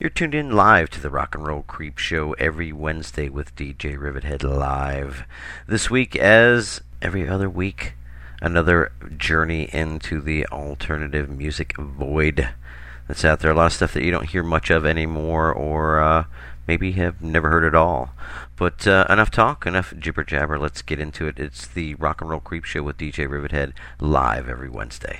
You're tuned in live to the Rock and Roll Creep Show every Wednesday with DJ Rivethead live. This week, as every other week, another journey into the alternative music void that's out there. A lot of stuff that you don't hear much of anymore, or uh, maybe have never heard at all. But uh, enough talk, enough jibber jabber. Let's get into it. It's the Rock and Roll Creep Show with DJ Rivethead live every Wednesday.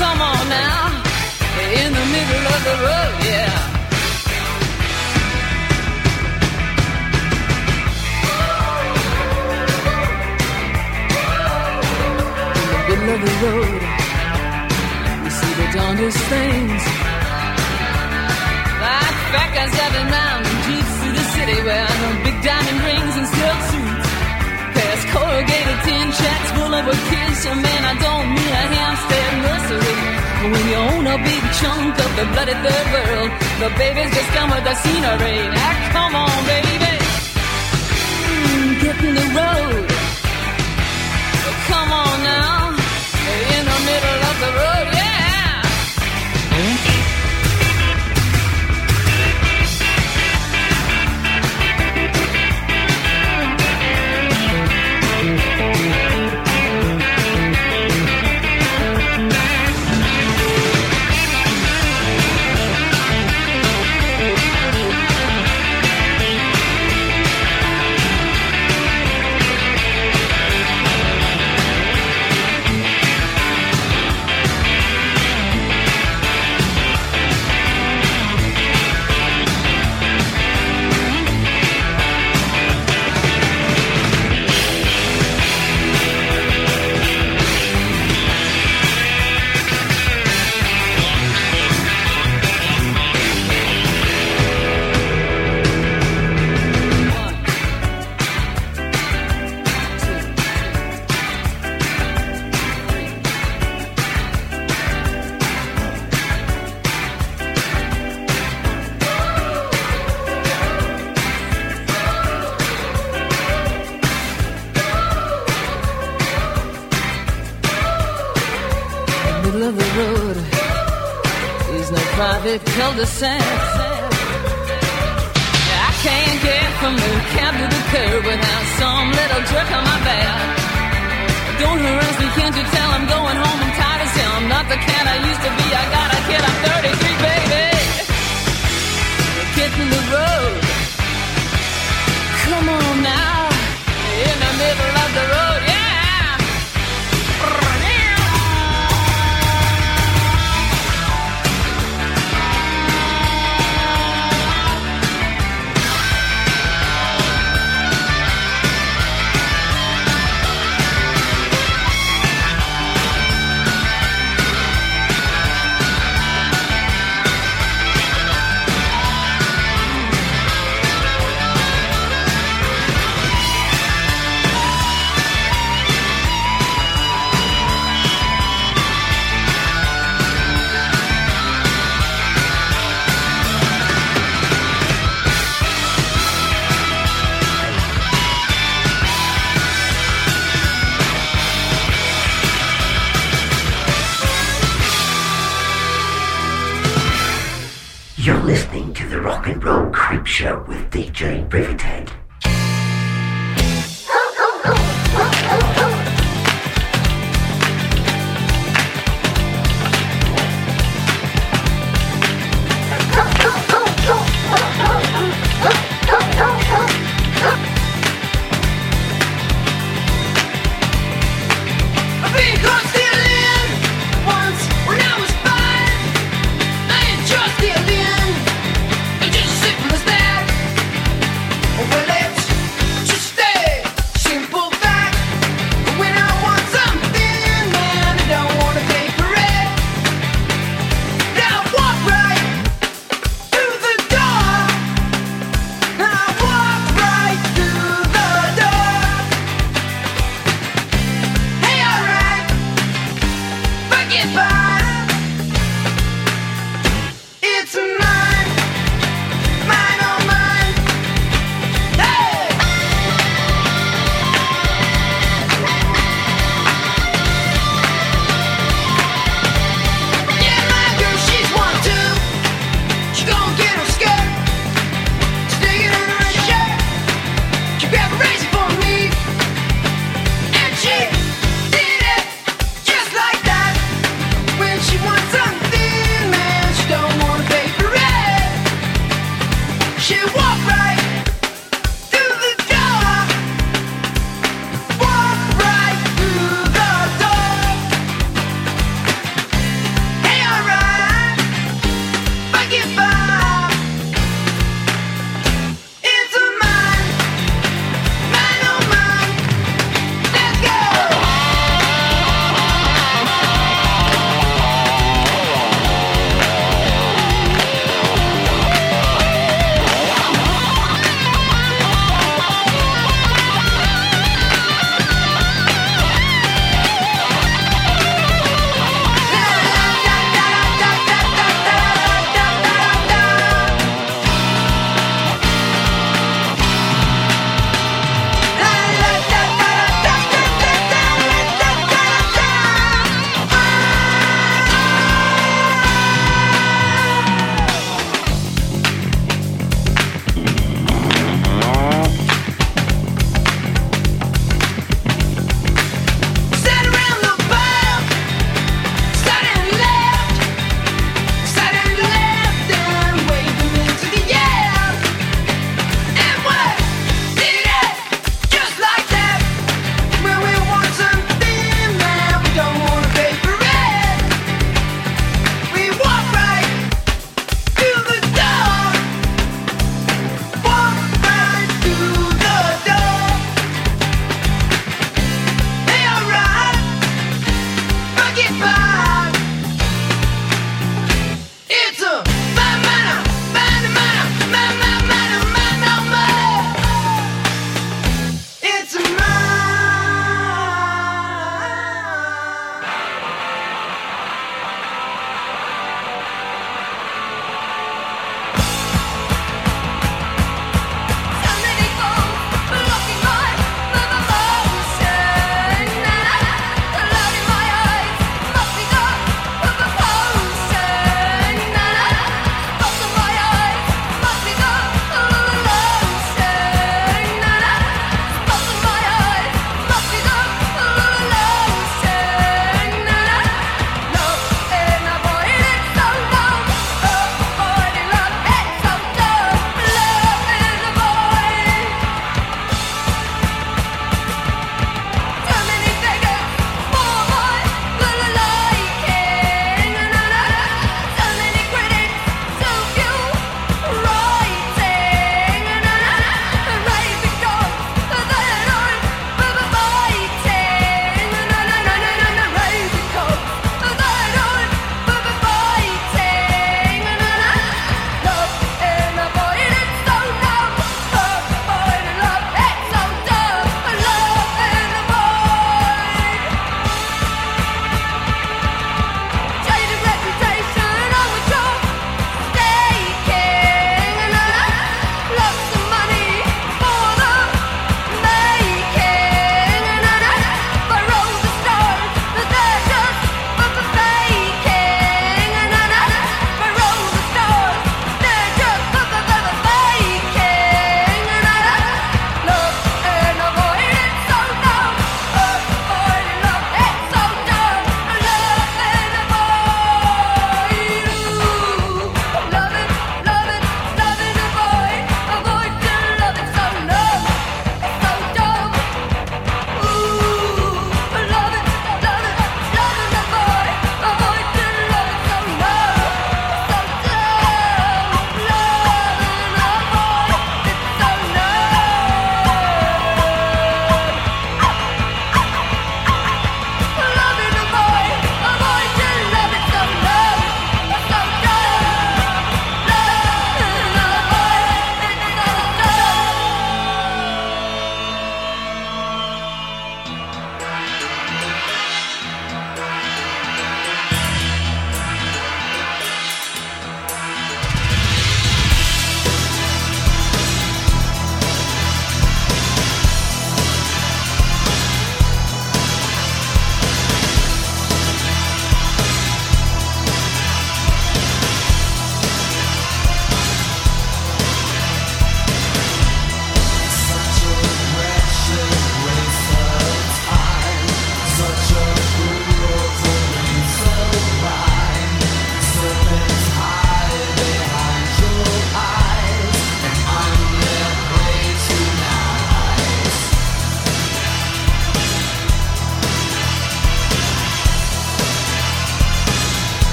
come on now. In the middle of the road, yeah. In the middle of the road, we see the darndest things. Like fat guys driving round in jeeps through the city wearing no big diamond rings and silk suits. Past corrugated tin shacks full of kids, man, I don't mean a hamster. When you own a big chunk of the bloody third world, the baby's just come with the scenery. Now come on, baby, mm, get in the road. Come on now, in the middle of the road. Road is no private cul-de-sac. I can't get from the cab to the curb without some little jerk on my back. Don't harass me, can't you tell I'm going home? I'm tired as hell. I'm not the cat I used to be. I got a kid, I'm 33, baby. Get in the road. Come on now, in the middle of the road, Show with DJ Rivethead.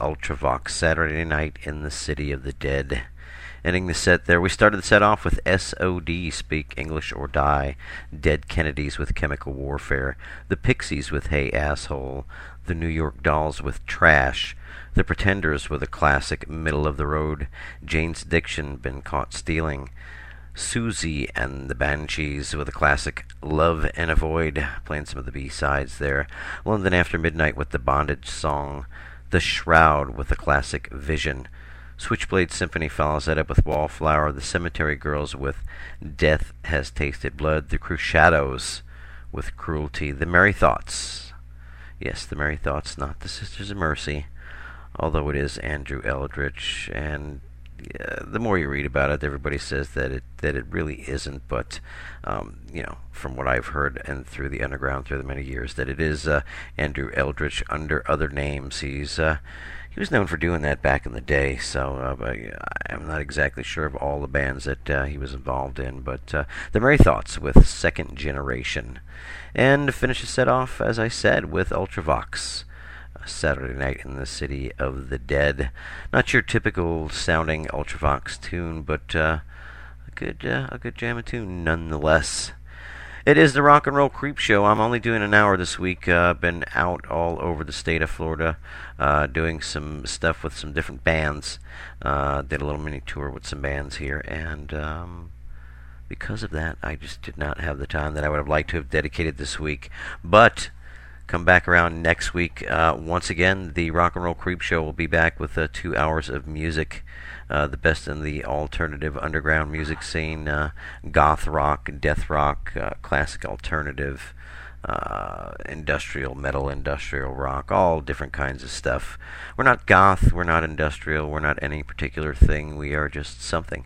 Ultravox, Saturday Night in the City of the Dead. Ending the set there, we started the set off with SOD, Speak English or Die, Dead Kennedys with Chemical Warfare, The Pixies with Hey Asshole, The New York Dolls with Trash, The Pretenders with a classic Middle of the Road, Jane's Addiction, Been Caught Stealing, Siouxsie and the Banshees with a classic Love in a Void, playing some of the B-sides there, London After Midnight with the Bondage song, The Shroud with the classic Vision, Switchblade Symphony follows that up with Wallflower, The Cemetery Girls with Death Has Tasted Blood, The Crusados with Cruelty, The Merry Thoughts. Yes, The Merry Thoughts, not the Sisters of Mercy, although it is Andrew Eldritch, and the more you read about it, everybody says that it that it really isn't. But um, you know, from what I've heard and through the underground through the many years, that it is uh, Andrew Eldritch under other names. He's uh, he was known for doing that back in the day. So uh, I'm not exactly sure of all the bands that uh, he was involved in, but uh, the Merry Thoughts with Second Generation, and finish the set off as I said with Ultravox. Saturday Night in the City of the Dead. Not your typical sounding Ultravox tune, but uh, a good uh, a good jam tune nonetheless. It is the Rock and Roll Creep Show. I'm only doing an hour this week. Uh, been out all over the state of Florida, uh, doing some stuff with some different bands. Uh, did a little mini tour with some bands here, and um, because of that, I just did not have the time that I would have liked to have dedicated this week. But come back around next week. Uh, once again, the Rock and Roll Creep Show will be back with uh, two hours of music uh, the best in the alternative underground music scene, uh, goth rock, death rock, uh, classic alternative, uh, industrial metal, industrial rock, all different kinds of stuff. We're not goth, we're not industrial, we're not any particular thing. We are just something.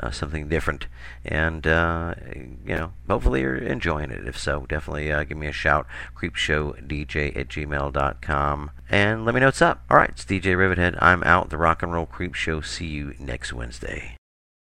Uh, something different. And, uh, you know, hopefully you're enjoying it. If so, definitely uh, give me a shout. Creepshowdj at gmail.com. And let me know what's up. All right, it's DJ Rivethead. I'm out. The Rock and Roll Creep Show. See you next Wednesday.